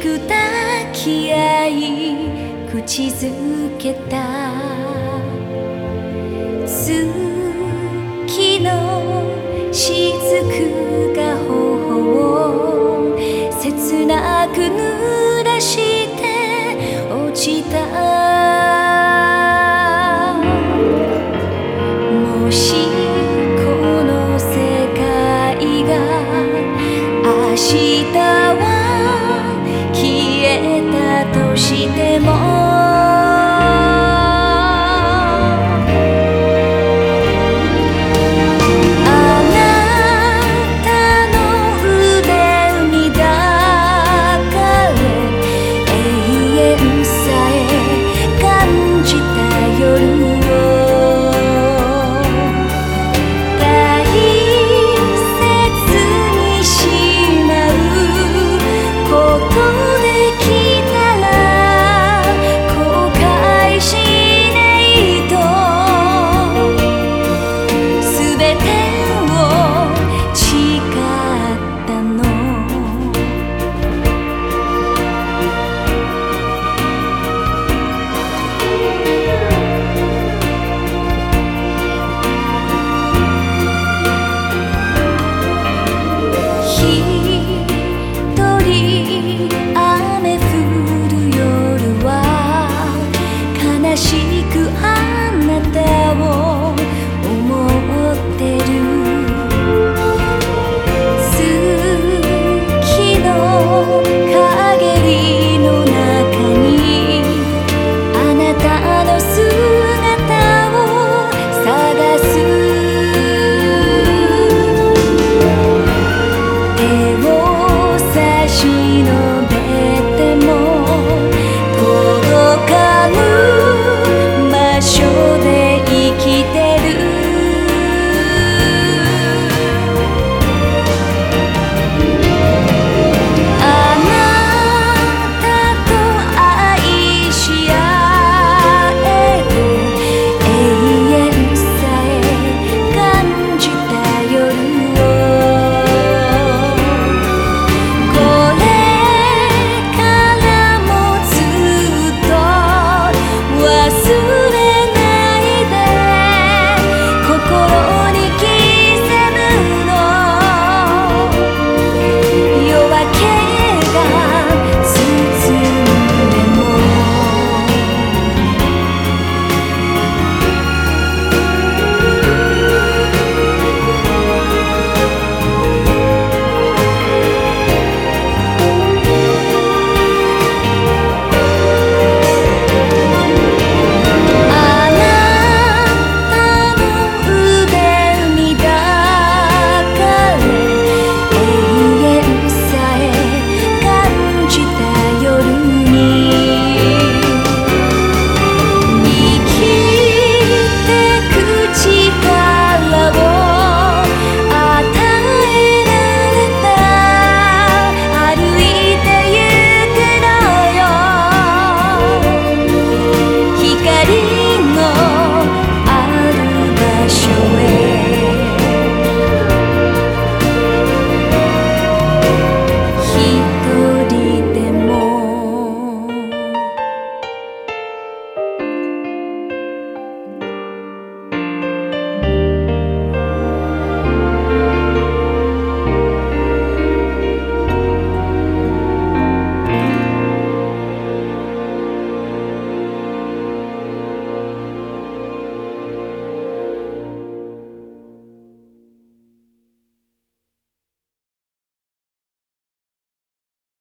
く抱き合い口づけた。月のしずくが頬を切なく濡らして落ちた。もしこの世界が明日を